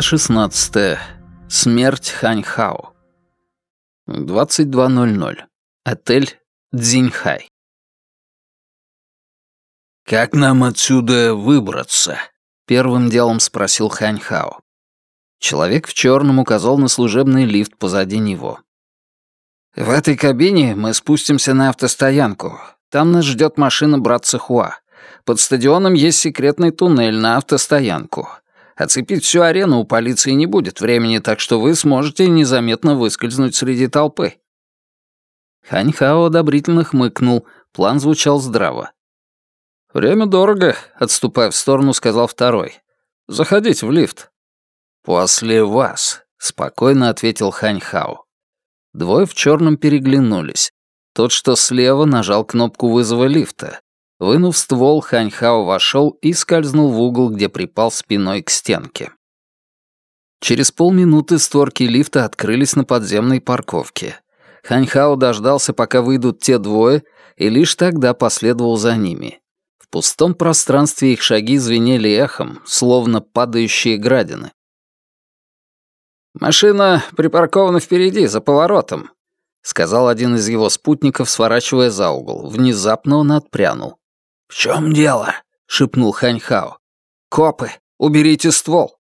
Глава 16. Смерть Ханьхао. 22.00. Отель Цзиньхай. «Как нам отсюда выбраться?» — первым делом спросил Ханьхао. Человек в черном указал на служебный лифт позади него. «В этой кабине мы спустимся на автостоянку. Там нас ждет машина братца Хуа. Под стадионом есть секретный туннель на автостоянку. Оцепить всю арену у полиции не будет времени, так что вы сможете незаметно выскользнуть среди толпы». Ханьхао одобрительно хмыкнул, план звучал здраво. «Время дорого», — отступая в сторону, сказал второй. «Заходите в лифт». «После вас», — спокойно ответил Ханьхао. Двое в черном переглянулись. Тот, что слева, нажал кнопку вызова лифта. Вынув ствол, Ханьхао вошел и скользнул в угол, где припал спиной к стенке. Через полминуты створки лифта открылись на подземной парковке. Ханьхао дождался, пока выйдут те двое, и лишь тогда последовал за ними. В пустом пространстве их шаги звенели эхом, словно падающие градины. «Машина припаркована впереди, за поворотом», — сказал один из его спутников, сворачивая за угол. Внезапно он отпрянул. «В чем дело?» — шепнул Ханьхао. «Копы! Уберите ствол!»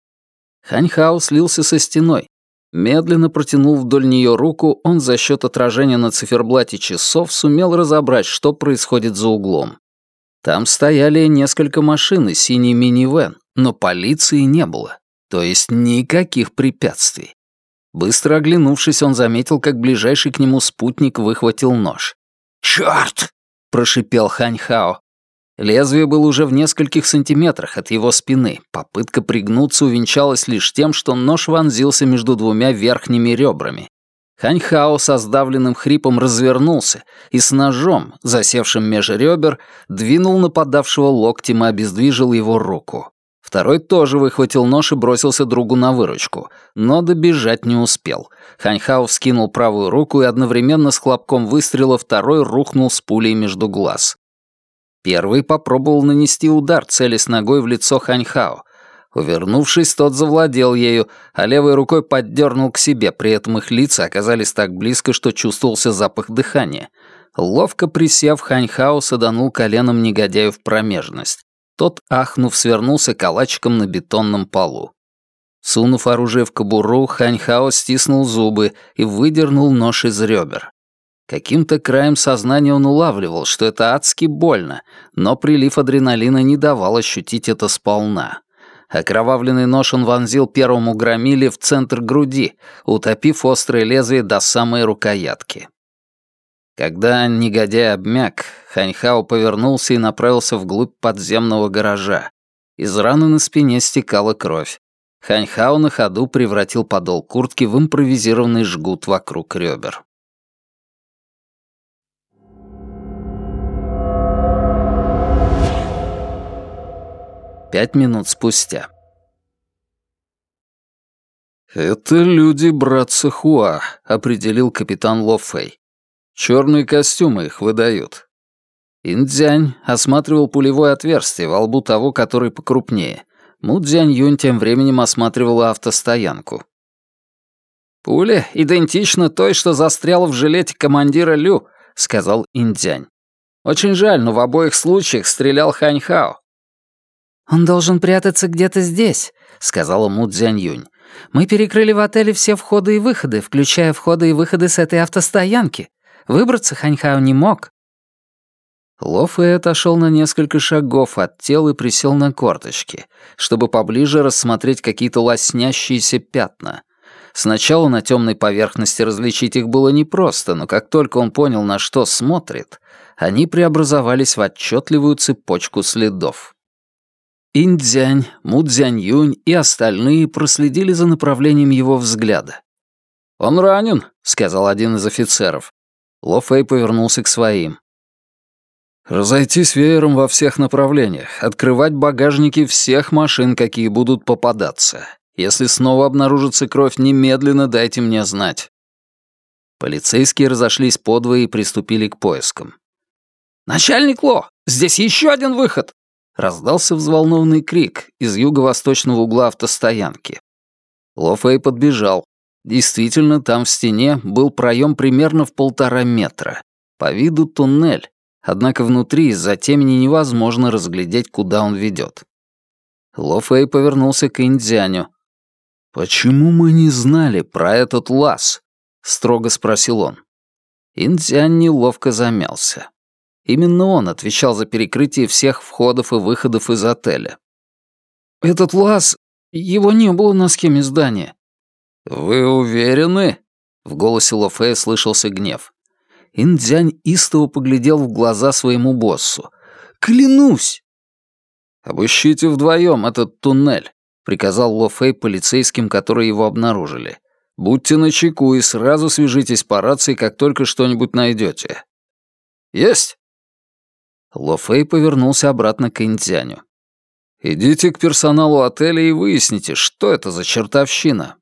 Ханьхао слился со стеной. Медленно протянув вдоль нее руку, он за счет отражения на циферблате часов сумел разобрать, что происходит за углом. Там стояли несколько машин и синий минивэн, но полиции не было, то есть никаких препятствий. Быстро оглянувшись, он заметил, как ближайший к нему спутник выхватил нож. «Чёрт!» — прошипел Ханьхао. Лезвие было уже в нескольких сантиметрах от его спины. Попытка пригнуться увенчалась лишь тем, что нож вонзился между двумя верхними ребрами. Ханьхао со сдавленным хрипом развернулся и с ножом, засевшим меж ребер, двинул нападавшего локтем и обездвижил его руку. Второй тоже выхватил нож и бросился другу на выручку, но добежать не успел. Ханьхао вскинул правую руку и одновременно с хлопком выстрела второй рухнул с пулей между глаз. Первый попробовал нанести удар, целясь ногой в лицо Ханьхао. Увернувшись, тот завладел ею, а левой рукой поддернул к себе, при этом их лица оказались так близко, что чувствовался запах дыхания. Ловко присев, Ханьхао саданул коленом негодяю в промежность. Тот, ахнув, свернулся калачиком на бетонном полу. Сунув оружие в кобуру, Ханьхао стиснул зубы и выдернул нож из ребер. Каким-то краем сознания он улавливал, что это адски больно, но прилив адреналина не давал ощутить это сполна. Окровавленный нож он вонзил первому громиле в центр груди, утопив острое лезвие до самой рукоятки. Когда негодяй обмяк, Ханьхао повернулся и направился вглубь подземного гаража. Из раны на спине стекала кровь. Ханьхао на ходу превратил подол куртки в импровизированный жгут вокруг ребер. Пять минут спустя. «Это люди братца Хуа», — определил капитан Ло Фэй. «Черные костюмы их выдают». Индзянь осматривал пулевое отверстие во лбу того, который покрупнее. Му Цзянь Юнь тем временем осматривала автостоянку. «Пуля идентична той, что застряла в жилете командира Лю», — сказал Индзянь. «Очень жаль, но в обоих случаях стрелял Хань Хао. «Он должен прятаться где-то здесь», — сказала Му Цзянь-Юнь. «Мы перекрыли в отеле все входы и выходы, включая входы и выходы с этой автостоянки. Выбраться Ханьхао не мог». Ло Фэй отошел на несколько шагов от тела и присел на корточки, чтобы поближе рассмотреть какие-то лоснящиеся пятна. Сначала на темной поверхности различить их было непросто, но как только он понял, на что смотрит, они преобразовались в отчетливую цепочку следов. Индзянь, Мудзянь-Юнь и остальные проследили за направлением его взгляда. «Он ранен», — сказал один из офицеров. Ло Фэй повернулся к своим. «Разойтись веером во всех направлениях, открывать багажники всех машин, какие будут попадаться. Если снова обнаружится кровь, немедленно дайте мне знать». Полицейские разошлись подвое и приступили к поискам. «Начальник Ло, здесь еще один выход!» Раздался взволнованный крик из юго-восточного угла автостоянки. Ло подбежал. Действительно, там в стене был проем примерно в полтора метра. По виду туннель, однако внутри из-за темени невозможно разглядеть, куда он ведет. Ло повернулся к Индзяню. «Почему мы не знали про этот лаз?» — строго спросил он. Индзянь неловко замялся. Именно он отвечал за перекрытие всех входов и выходов из отеля. «Этот лаз... Его не было на схеме здания». «Вы уверены?» — в голосе Лофея слышался гнев. Индзянь истово поглядел в глаза своему боссу. «Клянусь!» «Обыщите вдвоем этот туннель», — приказал Ло Фэй полицейским, которые его обнаружили. «Будьте начеку и сразу свяжитесь по рации, как только что-нибудь найдете». «Есть!» Ло Фэй повернулся обратно к Индзяню. «Идите к персоналу отеля и выясните, что это за чертовщина».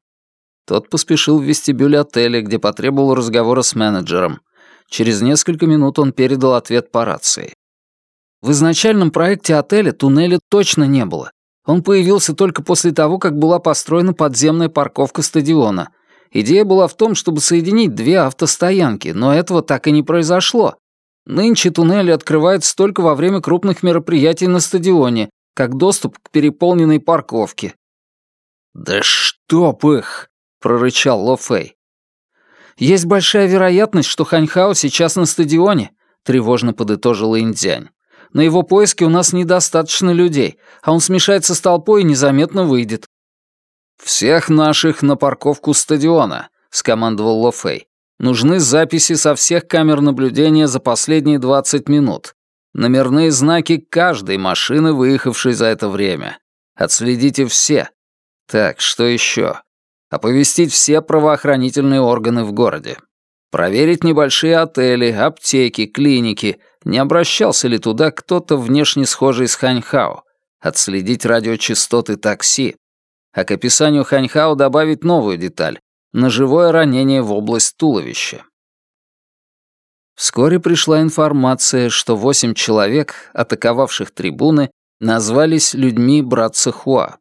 Тот поспешил в вестибюль отеля, где потребовал разговора с менеджером. Через несколько минут он передал ответ по рации. В изначальном проекте отеля туннеля точно не было. Он появился только после того, как была построена подземная парковка стадиона. Идея была в том, чтобы соединить две автостоянки, но этого так и не произошло. Нынче туннели открываются только во время крупных мероприятий на стадионе, как доступ к переполненной парковке. «Да чтоб их!» — прорычал Ло Фэй. «Есть большая вероятность, что Ханьхао сейчас на стадионе», — тревожно подытожила Индзянь. На его поиски у нас недостаточно людей, а он смешается с толпой и незаметно выйдет». «Всех наших на парковку стадиона», — скомандовал Ло Фэй. «Нужны записи со всех камер наблюдения за последние 20 минут. Номерные знаки каждой машины, выехавшей за это время. Отследите все. Так, что еще? Оповестить все правоохранительные органы в городе. Проверить небольшие отели, аптеки, клиники — не обращался ли туда кто-то внешне схожий с Ханьхао, отследить радиочастоты такси, а к описанию Ханьхао добавить новую деталь — ножевое ранение в область туловища. Вскоре пришла информация, что восемь человек, атаковавших трибуны, назвались людьми братца Хуа.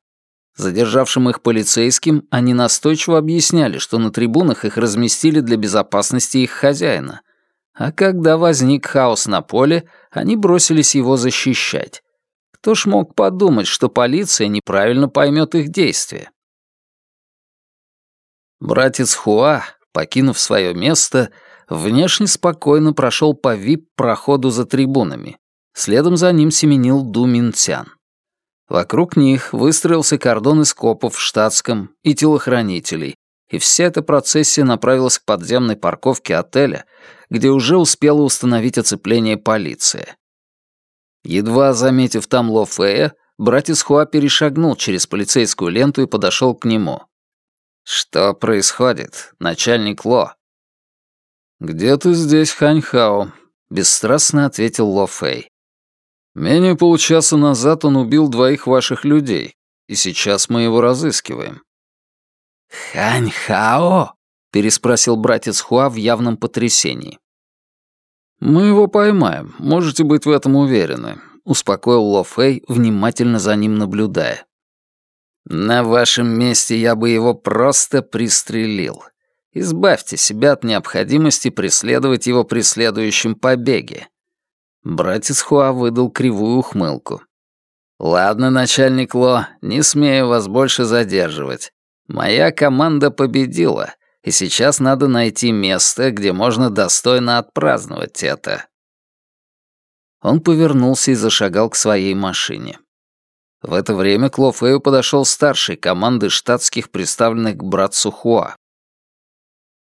Задержавшим их полицейским, они настойчиво объясняли, что на трибунах их разместили для безопасности их хозяина — а когда возник хаос на поле, они бросились его защищать. Кто ж мог подумать, что полиция неправильно поймет их действия? Братец Хуа, покинув свое место, внешне спокойно прошел по вип-проходу за трибунами. Следом за ним семенил Ду Минцян. Вокруг них выстроился кордон из копов в штатском и телохранителей, и вся эта процессия направилась к подземной парковке отеля, где уже успела установить оцепление полиция. Едва заметив там Ло Фея, братец Хуа перешагнул через полицейскую ленту и подошел к нему. «Что происходит, начальник Ло?» «Где-то здесь Ханьхао», — бесстрастно ответил Ло Фэй. «Менее получаса назад он убил двоих ваших людей, и сейчас мы его разыскиваем. «Хань-хао?» — переспросил братец Хуа в явном потрясении. «Мы его поймаем, можете быть в этом уверены», — успокоил Ло Фэй, внимательно за ним наблюдая. «На вашем месте я бы его просто пристрелил. Избавьте себя от необходимости преследовать его при следующем побеге». Братец Хуа выдал кривую ухмылку. «Ладно, начальник Ло, не смею вас больше задерживать. Моя команда победила, и сейчас надо найти место, где можно достойно отпраздновать это. Он повернулся и зашагал к своей машине. В это время к Ло подошел старший команды штатских, представленных к братцу Хуа.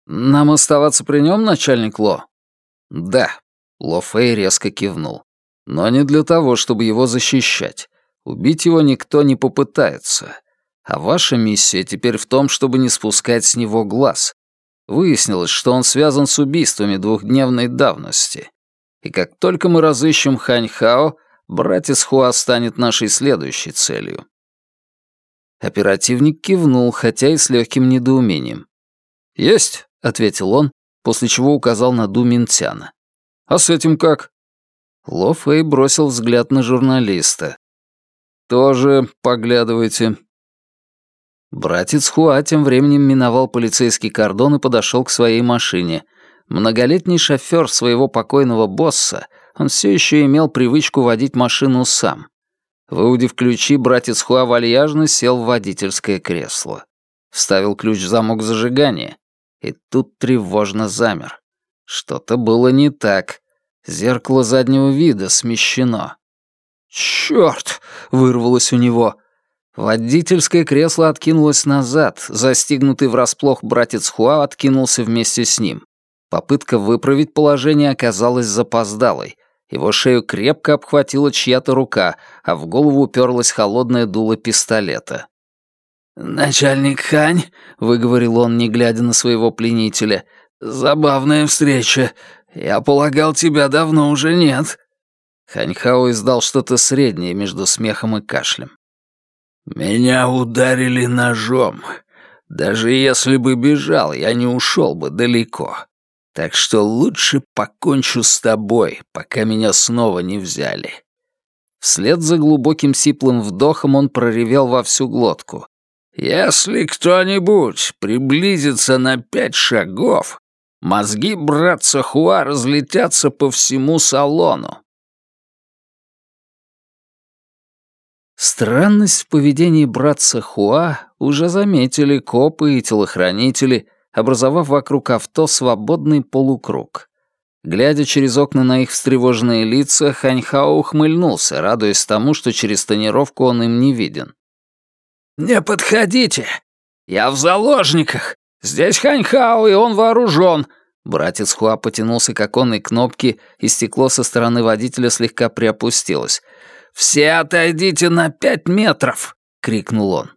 «Нам оставаться при нем, начальник Ло?» «Да», — Ло Фэй резко кивнул. «Но не для того, чтобы его защищать. Убить его никто не попытается. А ваша миссия теперь в том, чтобы не спускать с него глаз. Выяснилось, что он связан с убийствами двухдневной давности. И как только мы разыщем Хань Хао, братец Хуа станет нашей следующей целью. Оперативник кивнул, хотя и с легким недоумением. «Есть», — ответил он, после чего указал на Ду Минтяна. «А с этим как?» Ло Фэй бросил взгляд на журналиста. «Тоже поглядывайте», Братец Хуа тем временем миновал полицейский кордон и подошел к своей машине. Многолетний шофер своего покойного босса, он все еще имел привычку водить машину сам. Выудив ключи, братец Хуа вальяжно сел в водительское кресло. Вставил ключ в замок зажигания. И тут тревожно замер. Что-то было не так. Зеркало заднего вида смещено. «Чёрт!» — вырвалось у него. Водительское кресло откинулось назад, застигнутый врасплох братец Хуа откинулся вместе с ним. Попытка выправить положение оказалась запоздалой. Его шею крепко обхватила чья-то рука, а в голову уперлась холодное дуло пистолета. «Начальник Хань», — выговорил он, не глядя на своего пленителя, — «забавная встреча. Я полагал, тебя давно уже нет». Ханьхао издал что-то среднее между смехом и кашлем. «Меня ударили ножом. Даже если бы бежал, я не ушел бы далеко. Так что лучше покончу с тобой, пока меня снова не взяли». Вслед за глубоким сиплым вдохом он проревел во всю глотку. «Если кто-нибудь приблизится на пять шагов, мозги братца Хуа разлетятся по всему салону. Странность в поведении братца Хуа уже заметили копы и телохранители, образовав вокруг авто свободный полукруг. Глядя через окна на их встревоженные лица, Ханьхао ухмыльнулся, радуясь тому, что через тонировку он им не виден. «Не подходите! Я в заложниках! Здесь Ханьхао, и он вооружен!» Братец Хуа потянулся к оконной кнопке, и стекло со стороны водителя слегка приопустилось. «Все отойдите на пять метров!» — крикнул он.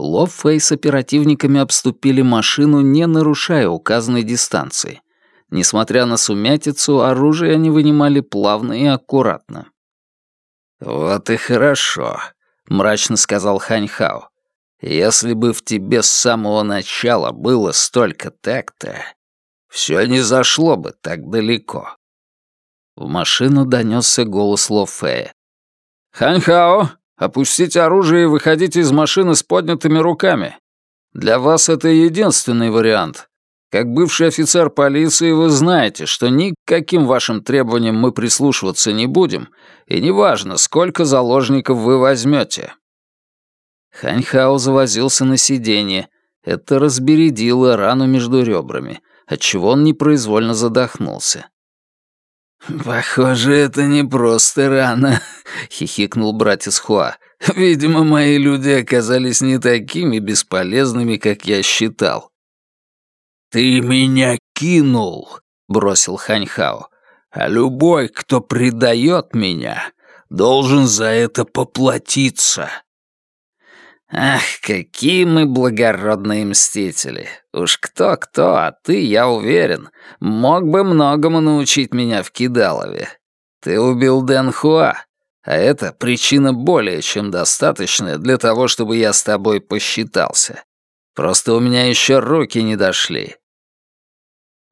Ло Фэй с оперативниками обступили машину, не нарушая указанной дистанции. Несмотря на сумятицу, оружие они вынимали плавно и аккуратно. «Вот и хорошо», — мрачно сказал Хань Хао. «Если бы в тебе с самого начала было столько такта, все не зашло бы так далеко». В машину донесся голос Ло Фэя. «Ханьхао, опустите оружие и выходите из машины с поднятыми руками. Для вас это единственный вариант. Как бывший офицер полиции вы знаете, что никаким вашим требованиям мы прислушиваться не будем, и неважно, сколько заложников вы возьмете». Ханьхао завозился на сиденье. Это разбередило рану между ребрами, отчего он непроизвольно задохнулся. «Похоже, это не просто рана», — хихикнул братец Хуа. «Видимо, мои люди оказались не такими бесполезными, как я считал». «Ты меня кинул», — бросил Ханьхао. «А любой, кто предает меня, должен за это поплатиться». «Ах, какие мы благородные мстители! Уж кто-кто, а ты, я уверен, мог бы многому научить меня в Кидалове. Ты убил Дэн Хуа, а это причина более чем достаточная для того, чтобы я с тобой посчитался. Просто у меня еще руки не дошли».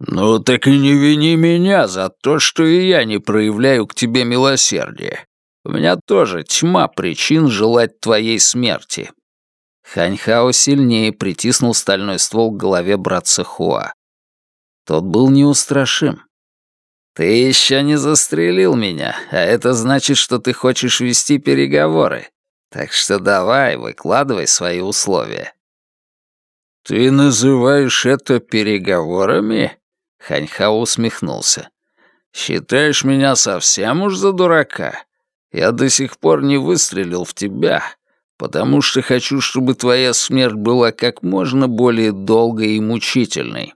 «Ну так и не вини меня за то, что и я не проявляю к тебе милосердия. У меня тоже тьма причин желать твоей смерти». Ханьхао сильнее притиснул стальной ствол к голове братца Хуа. Тот был неустрашим. «Ты еще не застрелил меня, а это значит, что ты хочешь вести переговоры. Так что давай, выкладывай свои условия». «Ты называешь это переговорами?» Ханьхао усмехнулся. «Считаешь меня совсем уж за дурака? Я до сих пор не выстрелил в тебя, потому что хочу, чтобы твоя смерть была как можно более долгой и мучительной.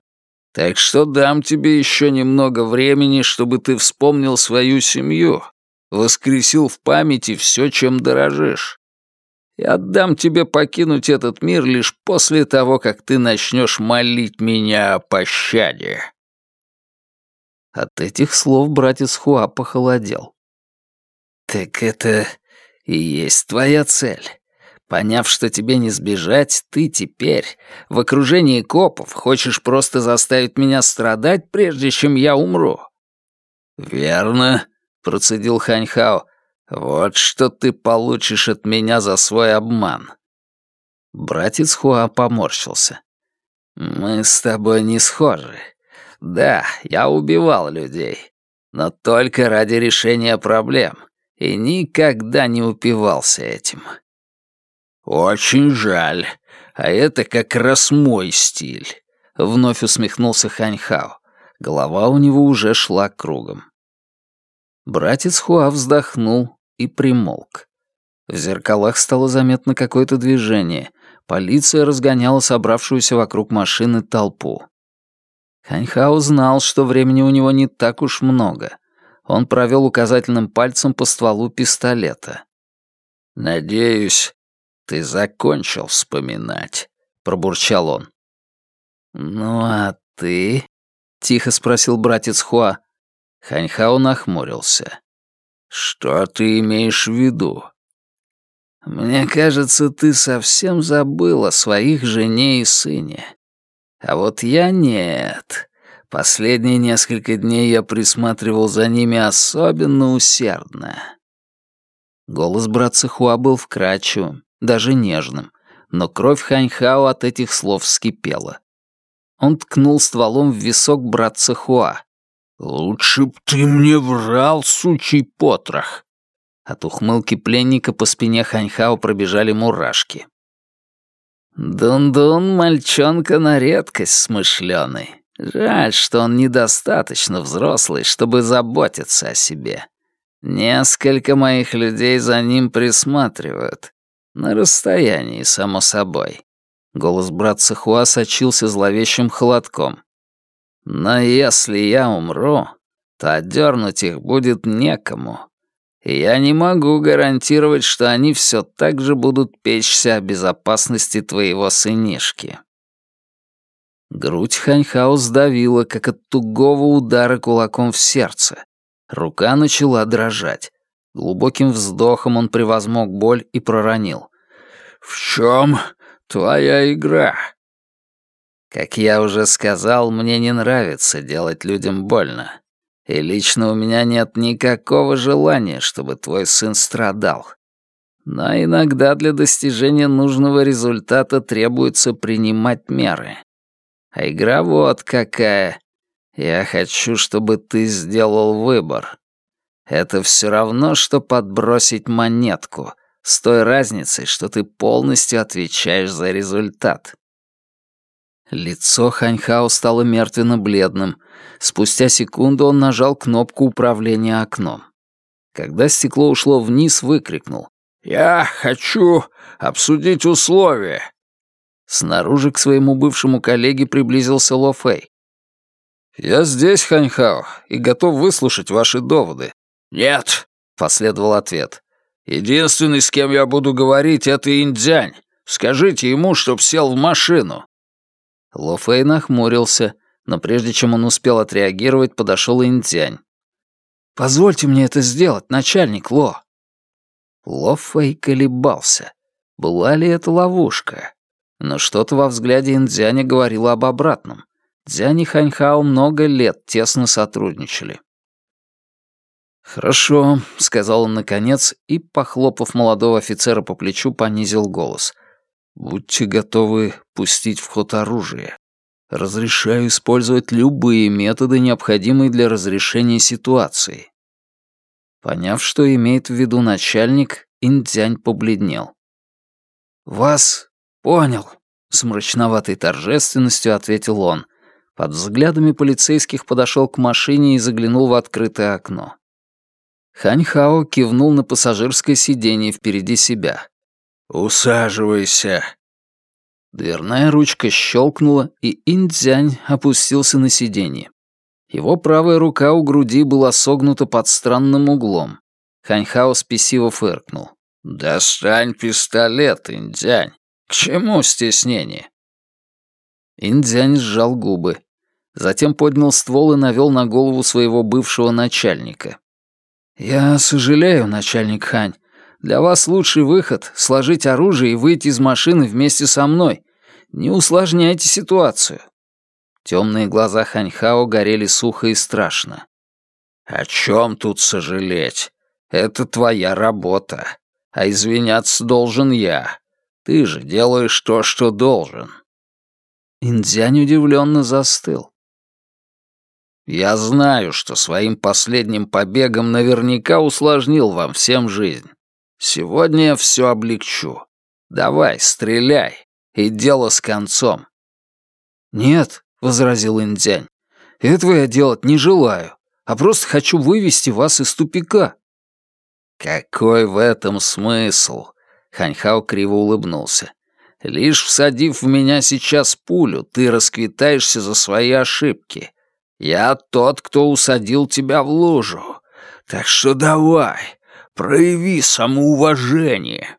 Так что дам тебе еще немного времени, чтобы ты вспомнил свою семью, воскресил в памяти все, чем дорожишь. Я отдам тебе покинуть этот мир лишь после того, как ты начнешь молить меня о пощаде». От этих слов братец Хуа похолодел. «Так это и есть твоя цель. Поняв, что тебе не сбежать, ты теперь, в окружении копов, хочешь просто заставить меня страдать, прежде чем я умру?» «Верно», — процедил Ханьхао. «Вот что ты получишь от меня за свой обман. Братец Хуа поморщился. «Мы с тобой не схожи. Да, я убивал людей, но только ради решения проблем, и никогда не упивался этим». «Очень жаль, а это как раз мой стиль», — вновь усмехнулся Ханьхао. Голова у него уже шла кругом. Братец Хуа вздохнул и примолк. В зеркалах стало заметно какое-то движение. Полиция разгоняла собравшуюся вокруг машины толпу. Ханьхао знал, что времени у него не так уж много. Он провел указательным пальцем по стволу пистолета. «Надеюсь, ты закончил вспоминать», — пробурчал он. «Ну а ты?» — тихо спросил братец Хуа. Ханьхао нахмурился. «Что ты имеешь в виду?» «Мне кажется, ты совсем забыл о своих жене и сыне. А вот я нет. Последние несколько дней я присматривал за ними особенно усердно». Голос братца Хуа был вкрадчивым, даже нежным, но кровь Ханьхао от этих слов вскипела. Он ткнул стволом в висок братца Хуа. «Лучше б ты мне врал, сучий потрох!» От ухмылки пленника по спине Ханьхао пробежали мурашки. «Дун-дун, мальчонка на редкость смышленый. Жаль, что он недостаточно взрослый, чтобы заботиться о себе. Несколько моих людей за ним присматривают. На расстоянии, само собой». Голос братца Хуа сочился зловещим холодком. «Но если я умру, то отдернуть их будет некому, я не могу гарантировать, что они все так же будут печься о безопасности твоего сынишки». Грудь Ханьхао сдавила, как от тугого удара кулаком в сердце. Рука начала дрожать. Глубоким вздохом он превозмог боль и проронил. «В чем твоя игра?» Как я уже сказал, мне не нравится делать людям больно. И лично у меня нет никакого желания, чтобы твой сын страдал. Но иногда для достижения нужного результата требуется принимать меры. А игра вот какая. Я хочу, чтобы ты сделал выбор. Это все равно, что подбросить монетку, с той разницей, что ты полностью отвечаешь за результат. Лицо Ханьхао стало мертвенно-бледным. Спустя секунду он нажал кнопку управления окном. Когда стекло ушло вниз, выкрикнул. «Я хочу обсудить условия!» Снаружи к своему бывшему коллеге приблизился Ло Фэй. «Я здесь, Ханьхао, и готов выслушать ваши доводы». «Нет», — последовал ответ. «Единственный, с кем я буду говорить, это Индзянь. Скажите ему, чтоб сел в машину». Ло Фэй нахмурился, но прежде чем он успел отреагировать, подошел Интянь. «Позвольте мне это сделать, начальник Ло». Ло Фэй колебался. Была ли это ловушка? Но что-то во взгляде Индзяня говорило об обратном. Дзянь и Ханьхао много лет тесно сотрудничали. «Хорошо», — сказал он наконец и, похлопав молодого офицера по плечу, понизил голос. Будьте готовы пустить в ход оружие. Разрешаю использовать любые методы, необходимые для разрешения ситуации. Поняв, что имеет в виду начальник, Индзянь побледнел. «Вас понял», — с мрачноватой торжественностью ответил он. Под взглядами полицейских подошел к машине и заглянул в открытое окно. Ханьхао кивнул на пассажирское сиденье впереди себя. «Усаживайся». Дверная ручка щелкнула, и Индзянь опустился на сиденье. Его правая рука у груди была согнута под странным углом. Ханьхао спесиво фыркнул. «Достань пистолет, Индзянь. К чему стеснение?» Индзянь сжал губы. Затем поднял ствол и навел на голову своего бывшего начальника. «Я сожалею, начальник Хань, для вас лучший выход — сложить оружие и выйти из машины вместе со мной. Не усложняйте ситуацию». Темные глаза Ханьхао горели сухо и страшно. «О чем тут сожалеть? Это твоя работа. А извиняться должен я. Ты же делаешь то, что должен». Индзянь удивленно застыл. «Я знаю, что своим последним побегом наверняка усложнил вам всем жизнь. Сегодня я все облегчу. Давай, стреляй, и дело с концом». «Нет», — возразил Индзянь, — «этого я делать не желаю, а просто хочу вывести вас из тупика». «Какой в этом смысл?» — Ханьхао криво улыбнулся. «Лишь всадив в меня сейчас пулю, ты расквитаешься за свои ошибки. Я тот, кто усадил тебя в лужу. Так что давай, прояви самоуважение».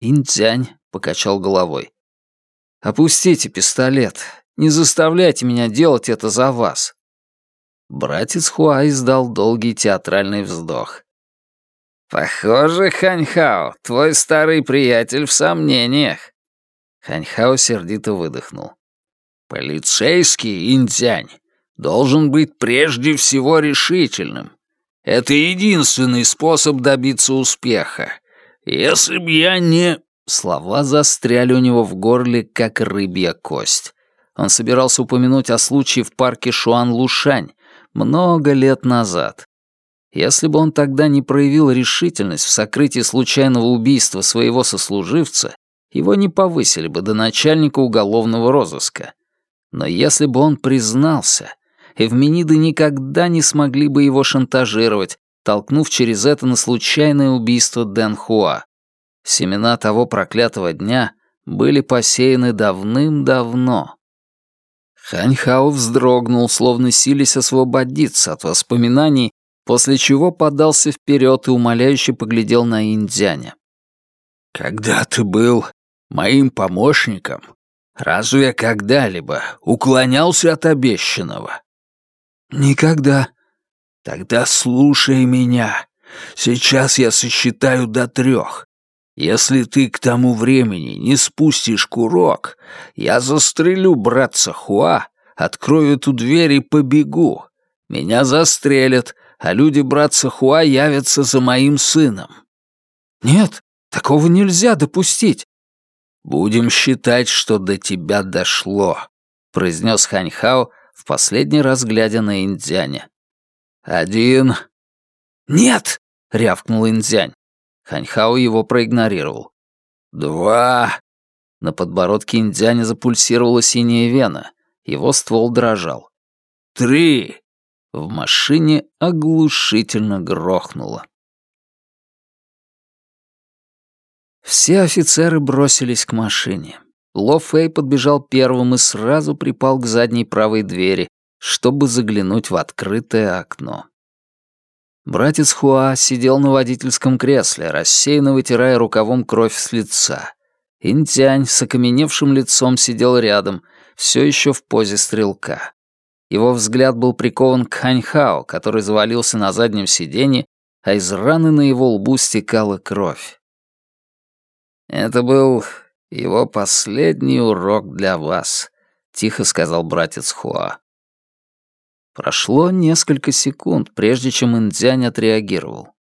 Интянь покачал головой. «Опустите пистолет. Не заставляйте меня делать это за вас». Братец Хуа издал долгий театральный вздох. «Похоже, Ханьхао, твой старый приятель в сомнениях». Ханьхао сердито выдохнул. «Полицейский, Интянь, должен быть прежде всего решительным. Это единственный способ добиться успеха. Если б я не...» Слова застряли у него в горле, как рыбья кость. Он собирался упомянуть о случае в парке Шуан-Лушань много лет назад. Если бы он тогда не проявил решительность в сокрытии случайного убийства своего сослуживца, его не повысили бы до начальника уголовного розыска. Но если бы он признался, Эвмениды никогда не смогли бы его шантажировать, толкнув через это на случайное убийство Дэн Хуа. Семена того проклятого дня были посеяны давным-давно. Ханьхао вздрогнул, словно сились освободиться от воспоминаний после чего подался вперед и умоляюще поглядел на Индзяня. «Когда ты был моим помощником, разве я когда-либо уклонялся от обещанного?» «Никогда». «Тогда слушай меня. Сейчас я сосчитаю до трех. Если ты к тому времени не спустишь курок, я застрелю братца Хуа, открою эту дверь и побегу. Меня застрелят, а люди братца Хуа явятся за моим сыном. Нет, такого нельзя допустить. Будем считать, что до тебя дошло, произнес Ханьхао, в последний раз глядя на Индзяня. Один. Нет, рявкнул Индзянь. Ханьхао его проигнорировал. Два. На подбородке Индзяня запульсировала синяя вена. Его ствол дрожал. Три. В машине оглушительно грохнуло. Все офицеры бросились к машине. Ло Фэй подбежал первым и сразу припал к задней правой двери, чтобы заглянуть в открытое окно. Братец Хуа сидел на водительском кресле, рассеянно вытирая рукавом кровь с лица. Интянь с окаменевшим лицом сидел рядом, все еще в позе стрелка. Его взгляд был прикован к Ханьхао, который завалился на заднем сиденье, а из раны на его лбу стекала кровь. «Это был его последний урок для вас», — тихо сказал братец Хуа. Прошло несколько секунд, прежде чем Индзянь отреагировал.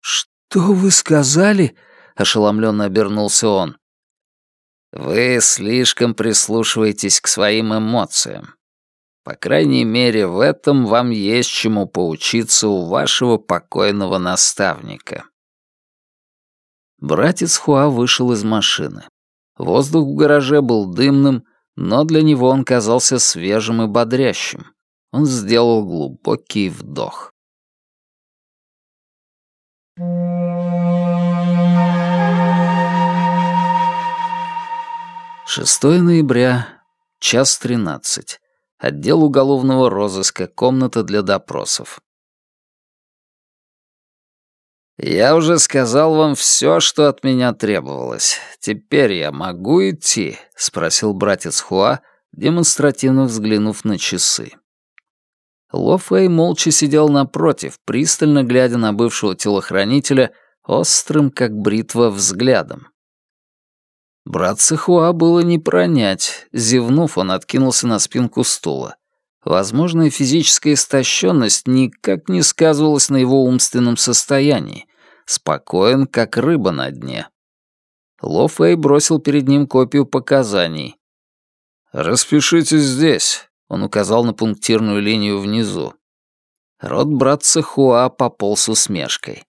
«Что вы сказали?» — ошеломленно обернулся он. «Вы слишком прислушиваетесь к своим эмоциям. По крайней мере, в этом вам есть чему поучиться у вашего покойного наставника. Братец Хуа вышел из машины. Воздух в гараже был дымным, но для него он казался свежим и бодрящим. Он сделал глубокий вдох. Шестое ноября, час тринадцать. Отдел уголовного розыска, комната для допросов. «Я уже сказал вам все, что от меня требовалось. Теперь я могу идти?» — спросил братец Хуа, демонстративно взглянув на часы. Ло Фэй молча сидел напротив, пристально глядя на бывшего телохранителя, острым, как бритва, взглядом. Братца Хуа было не пронять. Зевнув, он откинулся на спинку стула. Возможная физическая истощенность никак не сказывалась на его умственном состоянии. Спокоен, как рыба на дне. Ло Фэй бросил перед ним копию показаний. «Распишитесь здесь», — он указал на пунктирную линию внизу. Рот братца Хуа пополз усмешкой.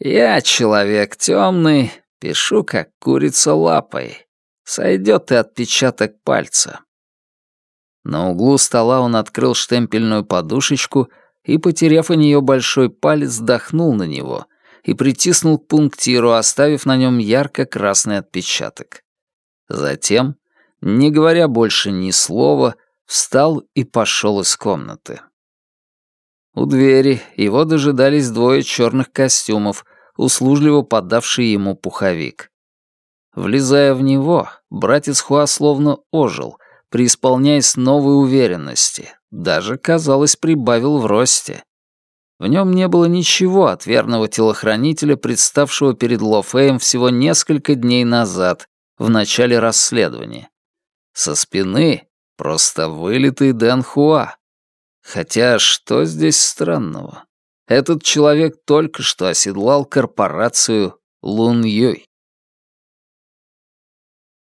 «Я человек темный, пишу, как курица лапой. Сойдет и отпечаток пальца». На углу стола он открыл штемпельную подушечку и, потеряв о нее большой палец, вдохнул на него и притиснул к пунктиру, оставив на нем ярко-красный отпечаток. Затем, не говоря больше ни слова, встал и пошел из комнаты. У двери его дожидались двое черных костюмов, услужливо подавшие ему пуховик. Влезая в него, братец Хуа словно ожил, преисполняясь новой уверенности, даже, казалось, прибавил в росте. В нем не было ничего от верного телохранителя, представшего перед Лофеем всего несколько дней назад, в начале расследования. Со спины просто вылитый Дэн Хуа, Хотя что здесь странного? Этот человек только что оседлал корпорацию Лун Юй.